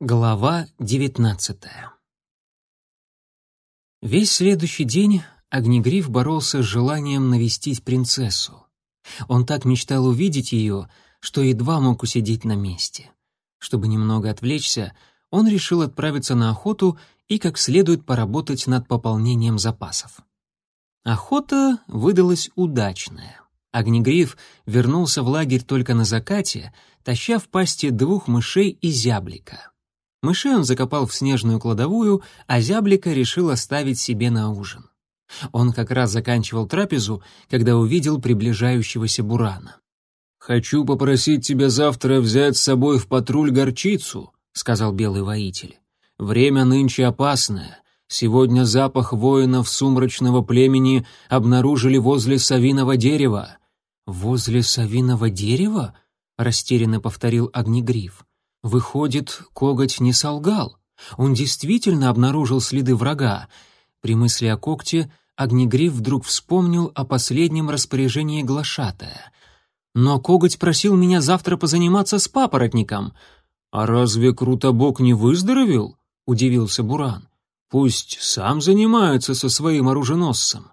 Глава девятнадцатая Весь следующий день Огнегриф боролся с желанием навестить принцессу. Он так мечтал увидеть ее, что едва мог усидеть на месте. Чтобы немного отвлечься, он решил отправиться на охоту и как следует поработать над пополнением запасов. Охота выдалась удачная. Огнегриф вернулся в лагерь только на закате, таща в пасти двух мышей и зяблика. Мышей он закопал в снежную кладовую, а зяблика решил оставить себе на ужин. Он как раз заканчивал трапезу, когда увидел приближающегося бурана. «Хочу попросить тебя завтра взять с собой в патруль горчицу», — сказал белый воитель. «Время нынче опасное. Сегодня запах воинов сумрачного племени обнаружили возле совиного дерева». «Возле совиного дерева?» — растерянно повторил Огнегриф. Выходит, коготь не солгал. Он действительно обнаружил следы врага. При мысли о когте Огнегриф вдруг вспомнил о последнем распоряжении глашатая. «Но коготь просил меня завтра позаниматься с папоротником». «А разве Крутобок не выздоровел?» — удивился Буран. «Пусть сам занимается со своим оруженосцем».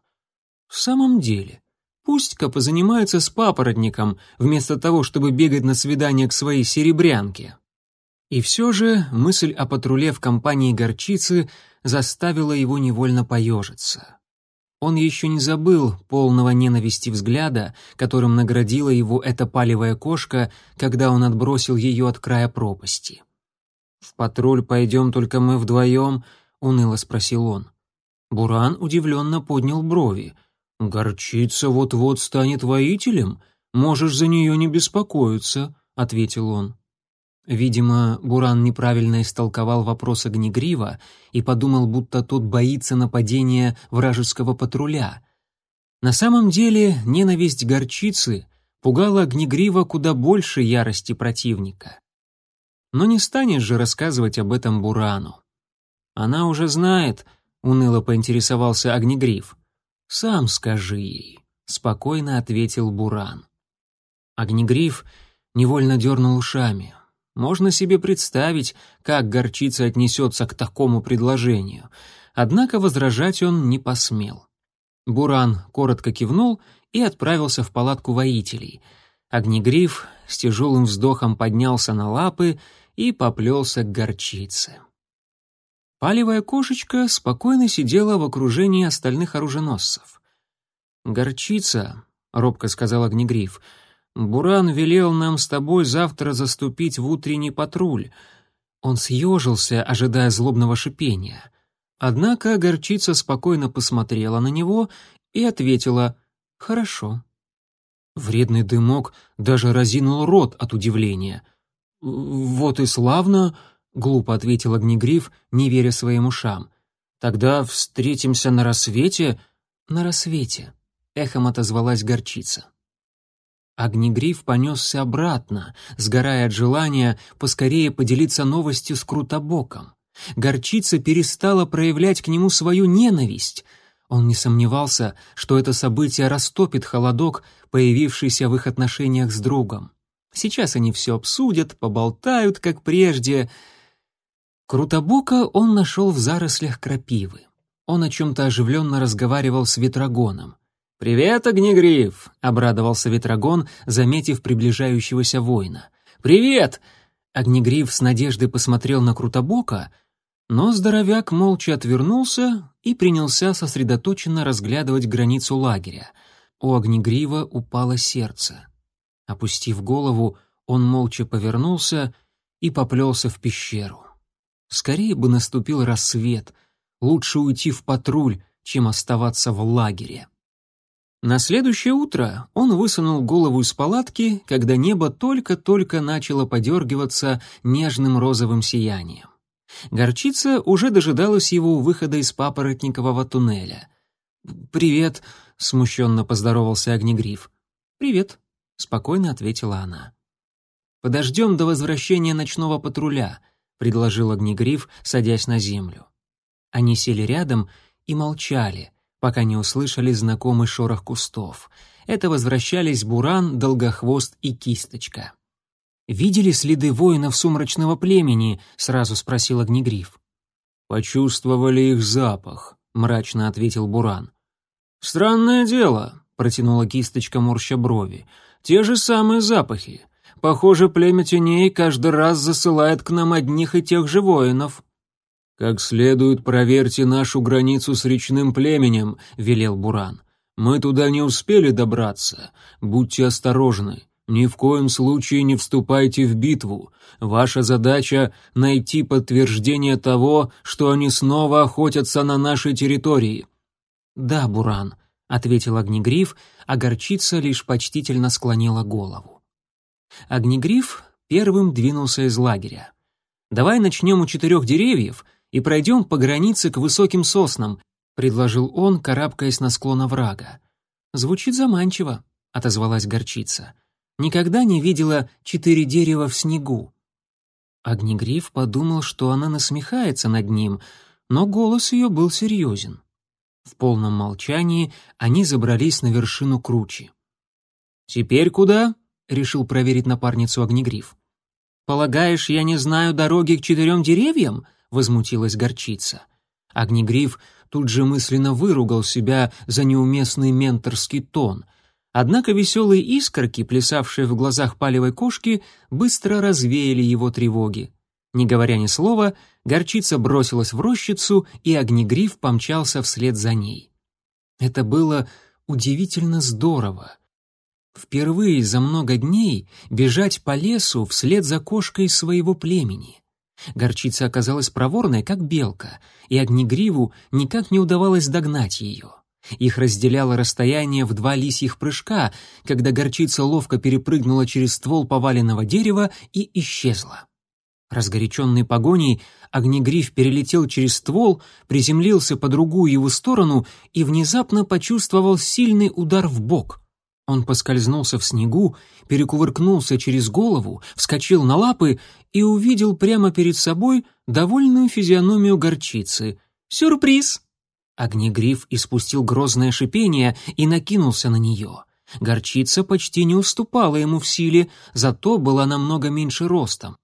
«В самом деле, пусть-ка позанимается с папоротником, вместо того, чтобы бегать на свидание к своей серебрянке». И все же мысль о патруле в компании горчицы заставила его невольно поежиться. Он еще не забыл полного ненависти взгляда, которым наградила его эта палевая кошка, когда он отбросил ее от края пропасти. «В патруль пойдем только мы вдвоем?» — уныло спросил он. Буран удивленно поднял брови. «Горчица вот-вот станет воителем. Можешь за нее не беспокоиться», — ответил он. Видимо, Буран неправильно истолковал вопрос Огнегрива и подумал, будто тот боится нападения вражеского патруля. На самом деле ненависть горчицы пугала Огнегрива куда больше ярости противника. Но не станешь же рассказывать об этом Бурану. Она уже знает, уныло поинтересовался Огнегрив. Сам скажи ей, спокойно ответил Буран. Огнегриф невольно дернул ушами. Можно себе представить, как горчица отнесется к такому предложению. Однако возражать он не посмел. Буран коротко кивнул и отправился в палатку воителей. Огнегриф с тяжелым вздохом поднялся на лапы и поплелся к горчице. Палевая кошечка спокойно сидела в окружении остальных оруженосцев. «Горчица», — робко сказал Огнегриф, — Буран велел нам с тобой завтра заступить в утренний патруль. Он съежился, ожидая злобного шипения. Однако горчица спокойно посмотрела на него и ответила «Хорошо». Вредный дымок даже разинул рот от удивления. «Вот и славно», — глупо ответил Огнегриф, не веря своим ушам. «Тогда встретимся на рассвете?» «На рассвете», — эхом отозвалась горчица. Огнегриф понесся обратно, сгорая от желания поскорее поделиться новостью с Крутобоком. Горчица перестала проявлять к нему свою ненависть. Он не сомневался, что это событие растопит холодок, появившийся в их отношениях с другом. Сейчас они все обсудят, поболтают, как прежде. Крутобока он нашел в зарослях крапивы. Он о чем-то оживленно разговаривал с ветрогоном. «Привет, Огнегриф!» — обрадовался Ветрогон, заметив приближающегося воина. «Привет!» Огнегриф с надеждой посмотрел на Крутобока, но здоровяк молча отвернулся и принялся сосредоточенно разглядывать границу лагеря. У Огнегрива упало сердце. Опустив голову, он молча повернулся и поплелся в пещеру. Скорее бы наступил рассвет, лучше уйти в патруль, чем оставаться в лагере. На следующее утро он высунул голову из палатки, когда небо только-только начало подергиваться нежным розовым сиянием. Горчица уже дожидалась его у выхода из папоротникового туннеля. «Привет», — смущенно поздоровался Огнегриф. «Привет», — спокойно ответила она. «Подождем до возвращения ночного патруля», — предложил Огнегриф, садясь на землю. Они сели рядом и молчали, пока не услышали знакомый шорох кустов. Это возвращались Буран, Долгохвост и Кисточка. «Видели следы воинов сумрачного племени?» — сразу спросил Огнегриф. «Почувствовали их запах», — мрачно ответил Буран. «Странное дело», — протянула кисточка морща брови. «Те же самые запахи. Похоже, племя теней каждый раз засылает к нам одних и тех же воинов». «Как следует проверьте нашу границу с речным племенем», — велел Буран. «Мы туда не успели добраться. Будьте осторожны. Ни в коем случае не вступайте в битву. Ваша задача — найти подтверждение того, что они снова охотятся на нашей территории». «Да, Буран», — ответил Огнегриф, а горчица лишь почтительно склонила голову. Огнегриф первым двинулся из лагеря. «Давай начнем у четырех деревьев и пройдем по границе к высоким соснам», — предложил он, карабкаясь на склон оврага. «Звучит заманчиво», — отозвалась горчица. «Никогда не видела четыре дерева в снегу». Огнегриф подумал, что она насмехается над ним, но голос ее был серьезен. В полном молчании они забрались на вершину кручи. «Теперь куда?» — решил проверить напарницу Огнегриф. «Полагаешь, я не знаю дороги к четырем деревьям?» — возмутилась горчица. Огнегриф тут же мысленно выругал себя за неуместный менторский тон. Однако веселые искорки, плясавшие в глазах палевой кошки, быстро развеяли его тревоги. Не говоря ни слова, горчица бросилась в рощицу, и огнегриф помчался вслед за ней. Это было удивительно здорово. Впервые за много дней бежать по лесу вслед за кошкой своего племени. Горчица оказалась проворной, как белка, и огнегриву никак не удавалось догнать ее. Их разделяло расстояние в два лисьих прыжка, когда горчица ловко перепрыгнула через ствол поваленного дерева и исчезла. Разгоряченный погоней, огнегриф перелетел через ствол, приземлился по другую его сторону и внезапно почувствовал сильный удар в бок. Он поскользнулся в снегу, перекувыркнулся через голову, вскочил на лапы и увидел прямо перед собой довольную физиономию горчицы. «Сюрприз!» Огнегриф испустил грозное шипение и накинулся на нее. Горчица почти не уступала ему в силе, зато была намного меньше ростом.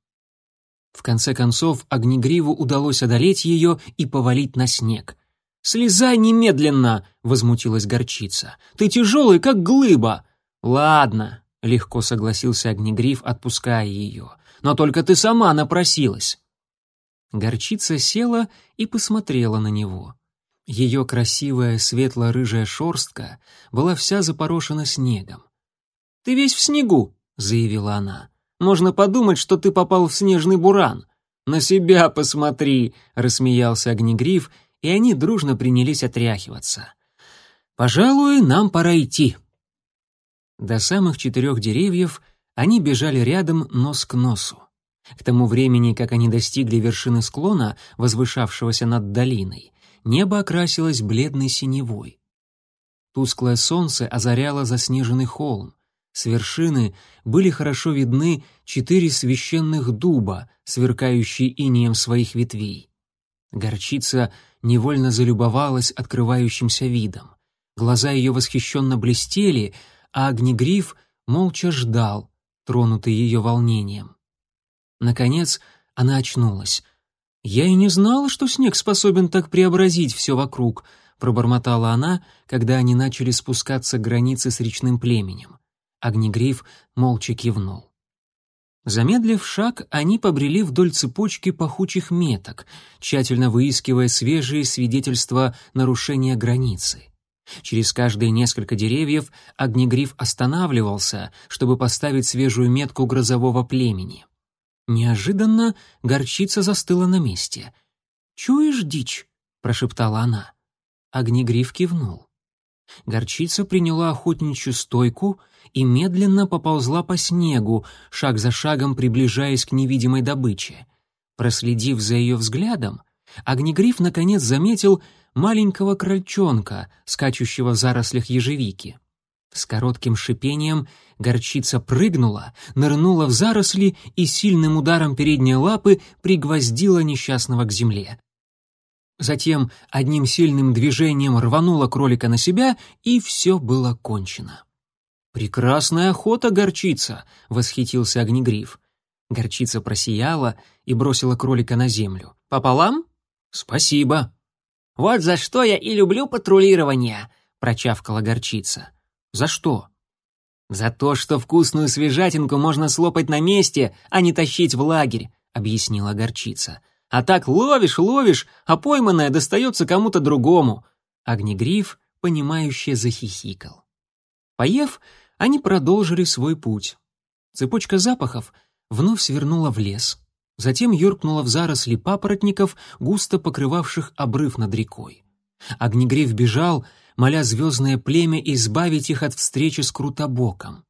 В конце концов, Огнегриву удалось одолеть ее и повалить на снег. «Слезай немедленно!» — возмутилась горчица. «Ты тяжелый, как глыба!» «Ладно», — легко согласился Огнегриф, отпуская ее. «Но только ты сама напросилась!» Горчица села и посмотрела на него. Ее красивая светло-рыжая шорстка была вся запорошена снегом. «Ты весь в снегу», — заявила она. «Можно подумать, что ты попал в снежный буран». «На себя посмотри», — рассмеялся Огнегриф и они дружно принялись отряхиваться. «Пожалуй, нам пора идти». До самых четырех деревьев они бежали рядом нос к носу. К тому времени, как они достигли вершины склона, возвышавшегося над долиной, небо окрасилось бледной синевой. Тусклое солнце озаряло заснеженный холм. С вершины были хорошо видны четыре священных дуба, сверкающие инеем своих ветвей. Горчица невольно залюбовалась открывающимся видом. Глаза ее восхищенно блестели, а огнегриф молча ждал, тронутый ее волнением. Наконец она очнулась. «Я и не знала, что снег способен так преобразить все вокруг», — пробормотала она, когда они начали спускаться к границе с речным племенем. Огнегриф молча кивнул. Замедлив шаг, они побрели вдоль цепочки пахучих меток, тщательно выискивая свежие свидетельства нарушения границы. Через каждые несколько деревьев огнегриф останавливался, чтобы поставить свежую метку грозового племени. Неожиданно горчица застыла на месте. «Чуешь дичь?» — прошептала она. Огнегриф кивнул. Горчица приняла охотничью стойку и медленно поползла по снегу, шаг за шагом приближаясь к невидимой добыче. Проследив за ее взглядом, Огнегриф наконец заметил маленького крольчонка, скачущего в зарослях ежевики. С коротким шипением горчица прыгнула, нырнула в заросли и сильным ударом передней лапы пригвоздила несчастного к земле. Затем одним сильным движением рванула кролика на себя, и все было кончено. «Прекрасная охота, горчица!» — восхитился Огнегриф. Горчица просияла и бросила кролика на землю. «Пополам?» «Спасибо». «Вот за что я и люблю патрулирование», — прочавкала горчица. «За что?» «За то, что вкусную свежатинку можно слопать на месте, а не тащить в лагерь», — объяснила горчица. «А так ловишь, ловишь, а пойманное достается кому-то другому». Огнегриф, понимающе захихикал. Поев, они продолжили свой путь. Цепочка запахов вновь свернула в лес, затем юркнула в заросли папоротников, густо покрывавших обрыв над рекой. Огнегриф бежал, моля звездное племя избавить их от встречи с Крутобоком.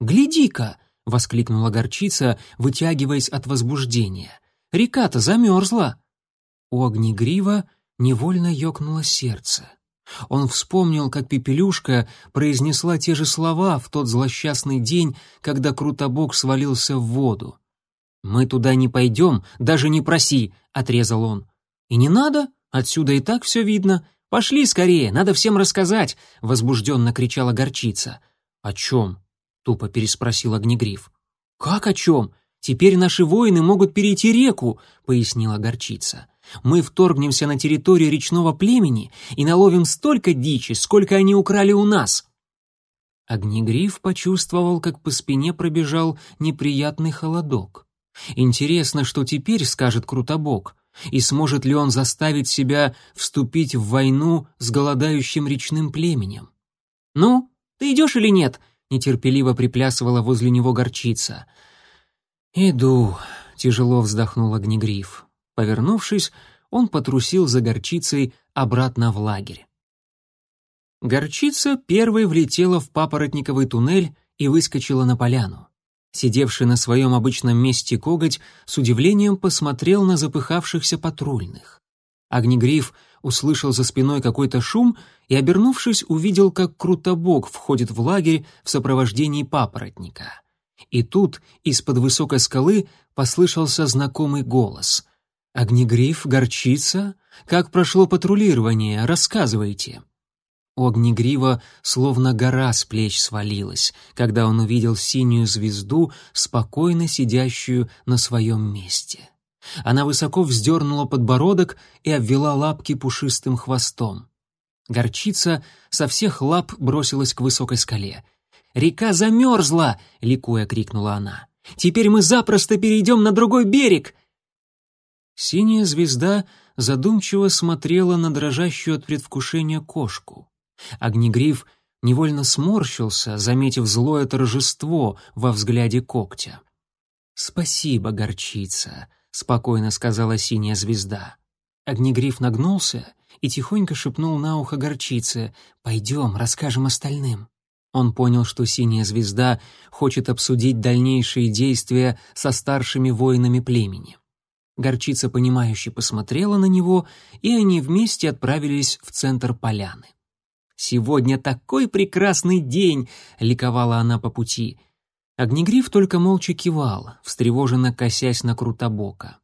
«Гляди-ка!» — воскликнула горчица, вытягиваясь от возбуждения. «Река-то замерзла!» У Огнегрива невольно ёкнуло сердце. Он вспомнил, как Пепелюшка произнесла те же слова в тот злосчастный день, когда Крутобок свалился в воду. «Мы туда не пойдем, даже не проси», — отрезал он. «И не надо, отсюда и так все видно. Пошли скорее, надо всем рассказать», — возбужденно кричала горчица. «О чем?» — тупо переспросил Огнегриф. «Как о чем? Теперь наши воины могут перейти реку», — пояснила горчица. Мы вторгнемся на территорию речного племени и наловим столько дичи, сколько они украли у нас». Огнегриф почувствовал, как по спине пробежал неприятный холодок. Интересно, что теперь скажет Крутобок, и сможет ли он заставить себя вступить в войну с голодающим речным племенем. «Ну, ты идешь или нет?» — нетерпеливо приплясывала возле него горчица. «Иду», — тяжело вздохнул Огнегриф. Повернувшись, он потрусил за горчицей обратно в лагерь. Горчица первой влетела в папоротниковый туннель и выскочила на поляну. Сидевший на своем обычном месте коготь с удивлением посмотрел на запыхавшихся патрульных. Огнегриф услышал за спиной какой-то шум и, обернувшись, увидел, как Крутобок входит в лагерь в сопровождении папоротника. И тут из-под высокой скалы послышался знакомый голос. «Огнегриф, горчица? Как прошло патрулирование? Рассказывайте». У Огнегрива словно гора с плеч свалилась, когда он увидел синюю звезду, спокойно сидящую на своем месте. Она высоко вздернула подбородок и обвела лапки пушистым хвостом. Горчица со всех лап бросилась к высокой скале. «Река замерзла!» — ликуя крикнула она. «Теперь мы запросто перейдем на другой берег!» Синяя звезда задумчиво смотрела на дрожащую от предвкушения кошку. Огнегриф невольно сморщился, заметив злое торжество во взгляде когтя. «Спасибо, горчица», — спокойно сказала синяя звезда. Огнегриф нагнулся и тихонько шепнул на ухо горчице «Пойдем, расскажем остальным». Он понял, что синяя звезда хочет обсудить дальнейшие действия со старшими воинами племени. Горчица, понимающе посмотрела на него, и они вместе отправились в центр поляны. «Сегодня такой прекрасный день!» — ликовала она по пути. Огнегриф только молча кивал, встревоженно косясь на Крутобока.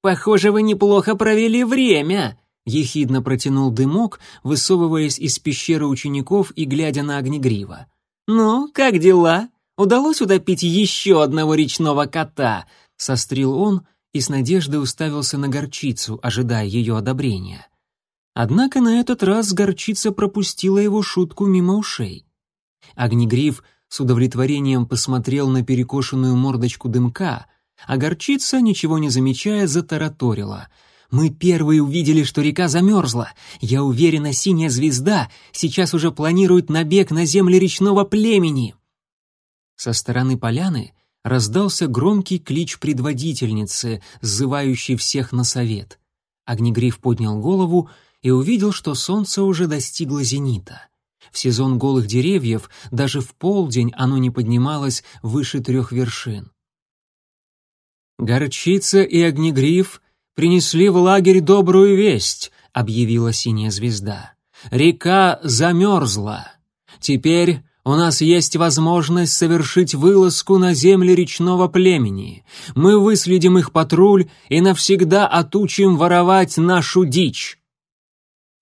«Похоже, вы неплохо провели время!» — ехидно протянул дымок, высовываясь из пещеры учеников и глядя на Огнегрива. «Ну, как дела? Удалось утопить еще одного речного кота?» — сострил он и с надеждой уставился на горчицу, ожидая ее одобрения. Однако на этот раз горчица пропустила его шутку мимо ушей. Огнегриф с удовлетворением посмотрел на перекошенную мордочку дымка, а горчица, ничего не замечая, затараторила. «Мы первые увидели, что река замерзла. Я уверена, синяя звезда сейчас уже планирует набег на земли речного племени». Со стороны поляны раздался громкий клич предводительницы, сзывающий всех на совет. Огнегриф поднял голову и увидел, что солнце уже достигло зенита. В сезон голых деревьев даже в полдень оно не поднималось выше трех вершин. «Горчица и огнегриф принесли в лагерь добрую весть», — объявила синяя звезда. «Река замерзла. Теперь у нас есть возможность совершить вылазку на земли речного племени. Мы выследим их патруль и навсегда отучим воровать нашу дичь».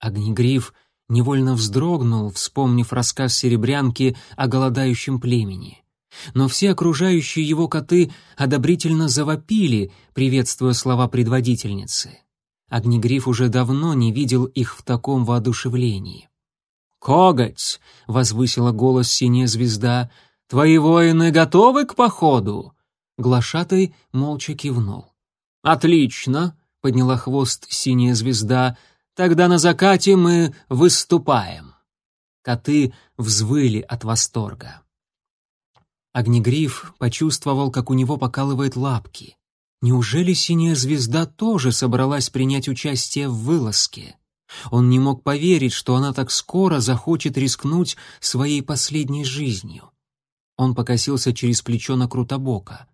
Огнегриф невольно вздрогнул, вспомнив рассказ серебрянки о голодающем племени. Но все окружающие его коты одобрительно завопили, приветствуя слова предводительницы. Огнегриф уже давно не видел их в таком воодушевлении. «Коготь!» — возвысила голос синяя звезда. «Твои воины готовы к походу?» Глашатай молча кивнул. «Отлично!» — подняла хвост синяя звезда. «Тогда на закате мы выступаем!» Коты взвыли от восторга. Огнегриф почувствовал, как у него покалывает лапки. Неужели синяя звезда тоже собралась принять участие в вылазке? Он не мог поверить, что она так скоро захочет рискнуть своей последней жизнью. Он покосился через плечо на Крутобока.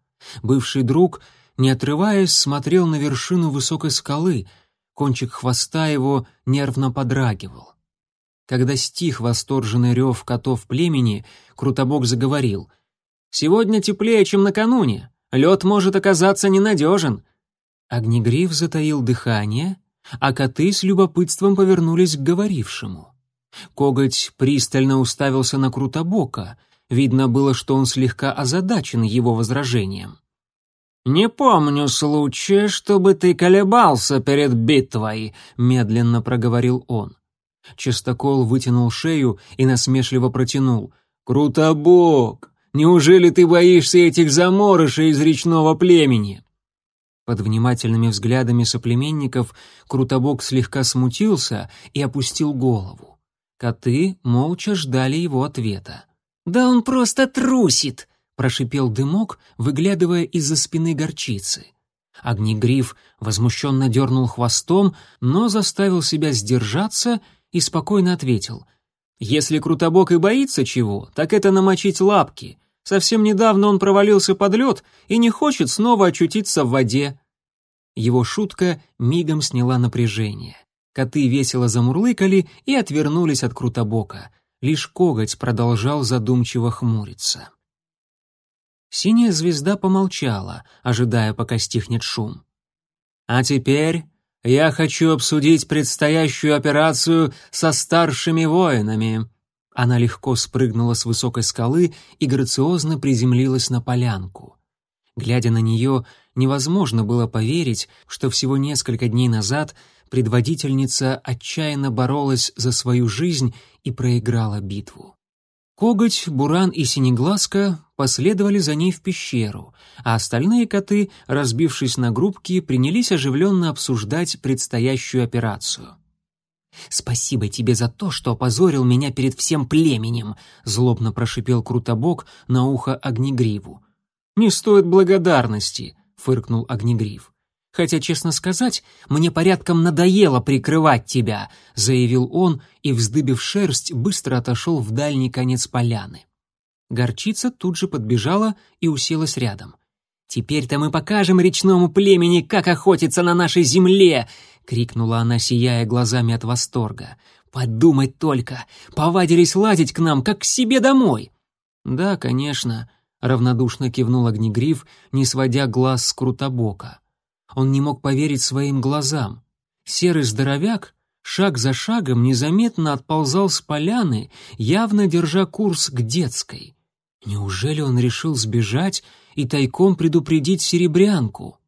Бывший друг, не отрываясь, смотрел на вершину высокой скалы, кончик хвоста его нервно подрагивал. Когда стих восторженный рев котов племени, Крутобок заговорил. «Сегодня теплее, чем накануне. Лед может оказаться ненадежен». Огнегриф затаил дыхание — а коты с любопытством повернулись к говорившему. Коготь пристально уставился на Крутобока. Видно было, что он слегка озадачен его возражением. «Не помню случая, чтобы ты колебался перед битвой», — медленно проговорил он. Чистокол вытянул шею и насмешливо протянул. «Крутобок, неужели ты боишься этих заморышей из речного племени?» Под внимательными взглядами соплеменников Крутобок слегка смутился и опустил голову. Коты молча ждали его ответа. «Да он просто трусит!» — прошипел дымок, выглядывая из-за спины горчицы. Огнегриф возмущенно дернул хвостом, но заставил себя сдержаться и спокойно ответил. «Если Крутобок и боится чего, так это намочить лапки. Совсем недавно он провалился под лед и не хочет снова очутиться в воде. Его шутка мигом сняла напряжение. Коты весело замурлыкали и отвернулись от Крутобока. Лишь коготь продолжал задумчиво хмуриться. Синяя звезда помолчала, ожидая, пока стихнет шум. «А теперь я хочу обсудить предстоящую операцию со старшими воинами». Она легко спрыгнула с высокой скалы и грациозно приземлилась на полянку. Глядя на нее, невозможно было поверить, что всего несколько дней назад предводительница отчаянно боролась за свою жизнь и проиграла битву. Коготь, Буран и Синеглазка последовали за ней в пещеру, а остальные коты, разбившись на группки, принялись оживленно обсуждать предстоящую операцию. «Спасибо тебе за то, что опозорил меня перед всем племенем», — злобно прошипел Крутобок на ухо Огнегриву. «Не стоит благодарности», — фыркнул Огнегриф. «Хотя, честно сказать, мне порядком надоело прикрывать тебя», — заявил он и, вздыбив шерсть, быстро отошел в дальний конец поляны. Горчица тут же подбежала и уселась рядом. «Теперь-то мы покажем речному племени, как охотиться на нашей земле!» — крикнула она, сияя глазами от восторга. «Подумать только! Повадились лазить к нам, как к себе домой!» «Да, конечно», — равнодушно кивнул Огнегриф, не сводя глаз с Крутобока. Он не мог поверить своим глазам. Серый здоровяк шаг за шагом незаметно отползал с поляны, явно держа курс к детской. Неужели он решил сбежать и тайком предупредить серебрянку?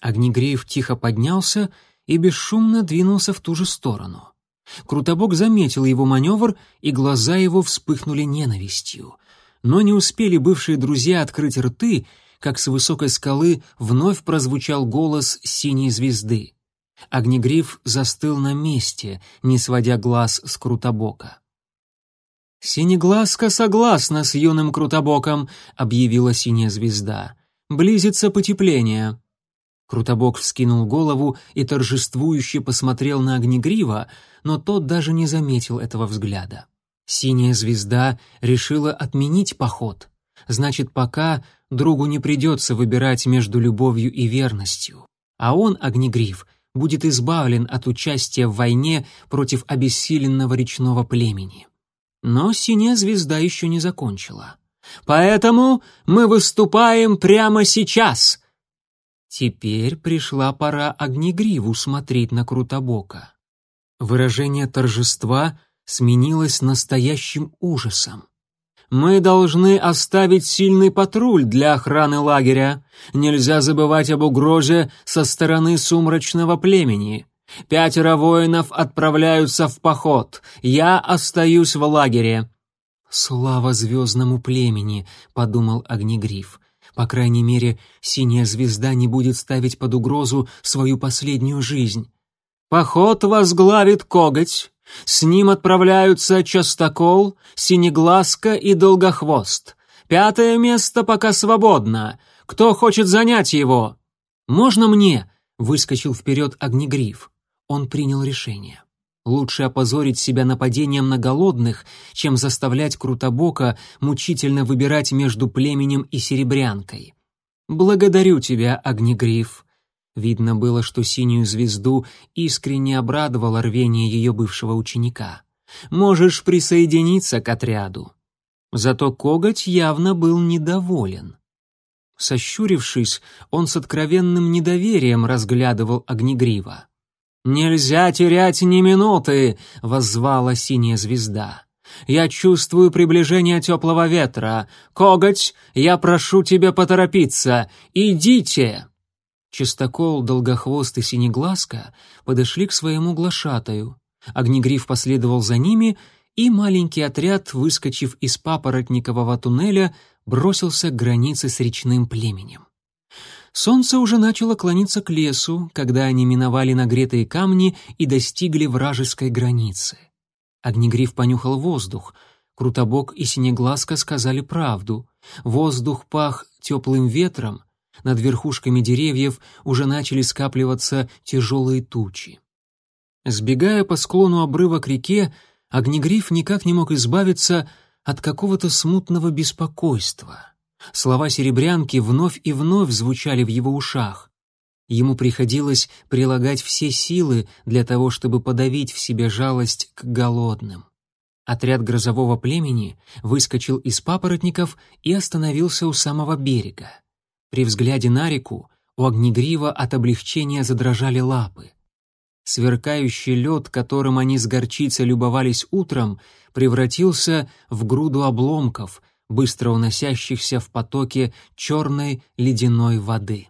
Огнегреев тихо поднялся и бесшумно двинулся в ту же сторону. Крутобок заметил его маневр, и глаза его вспыхнули ненавистью но не успели бывшие друзья открыть рты, как с высокой скалы вновь прозвучал голос синей звезды. Огнегриф застыл на месте, не сводя глаз с Крутобока. «Синеглазка согласна с юным Крутобоком», — объявила синяя звезда. «Близится потепление». Крутобок вскинул голову и торжествующе посмотрел на Огнегрива, но тот даже не заметил этого взгляда. Синяя звезда решила отменить поход. Значит, пока другу не придется выбирать между любовью и верностью. А он, Огнегриф, будет избавлен от участия в войне против обессиленного речного племени. Но синяя звезда еще не закончила. «Поэтому мы выступаем прямо сейчас!» Теперь пришла пора Огнегриву смотреть на Крутобока. Выражение торжества — сменилось настоящим ужасом. Мы должны оставить сильный патруль для охраны лагеря. Нельзя забывать об угрозе со стороны сумрачного племени. Пятеро воинов отправляются в поход. Я остаюсь в лагере». «Слава звездному племени», — подумал Огнегриф. «По крайней мере, синяя звезда не будет ставить под угрозу свою последнюю жизнь». «Поход возглавит коготь. С ним отправляются Частокол, Синеглазка и Долгохвост. Пятое место пока свободно. Кто хочет занять его?» «Можно мне?» — выскочил вперед Огнегриф. Он принял решение. Лучше опозорить себя нападением на голодных, чем заставлять Крутобока мучительно выбирать между племенем и серебрянкой. «Благодарю тебя, Огнегриф», Видно было, что синюю звезду искренне обрадовало рвение ее бывшего ученика. «Можешь присоединиться к отряду». Зато коготь явно был недоволен. Сощурившись, он с откровенным недоверием разглядывал Огнегрива. «Нельзя терять ни минуты!» — воззвала синяя звезда. «Я чувствую приближение теплого ветра. Коготь, я прошу тебя поторопиться. Идите!» Чистокол, Долгохвост и Синеглазка подошли к своему глашатаю. Огнегриф последовал за ними, и маленький отряд, выскочив из папоротникового туннеля, бросился к границе с речным племенем. Солнце уже начало клониться к лесу, когда они миновали нагретые камни и достигли вражеской границы. Огнегриф понюхал воздух. Крутобок и Синеглазка сказали правду. Воздух пах теплым ветром, над верхушками деревьев уже начали скапливаться тяжелые тучи. Сбегая по склону обрыва к реке, Огнегриф никак не мог избавиться от какого-то смутного беспокойства. Слова серебрянки вновь и вновь звучали в его ушах. Ему приходилось прилагать все силы для того, чтобы подавить в себе жалость к голодным. Отряд грозового племени выскочил из папоротников и остановился у самого берега. При взгляде на реку у Огнегрива от облегчения задрожали лапы. Сверкающий лед, которым они с горчицей любовались утром, превратился в груду обломков, быстро уносящихся в потоке черной ледяной воды.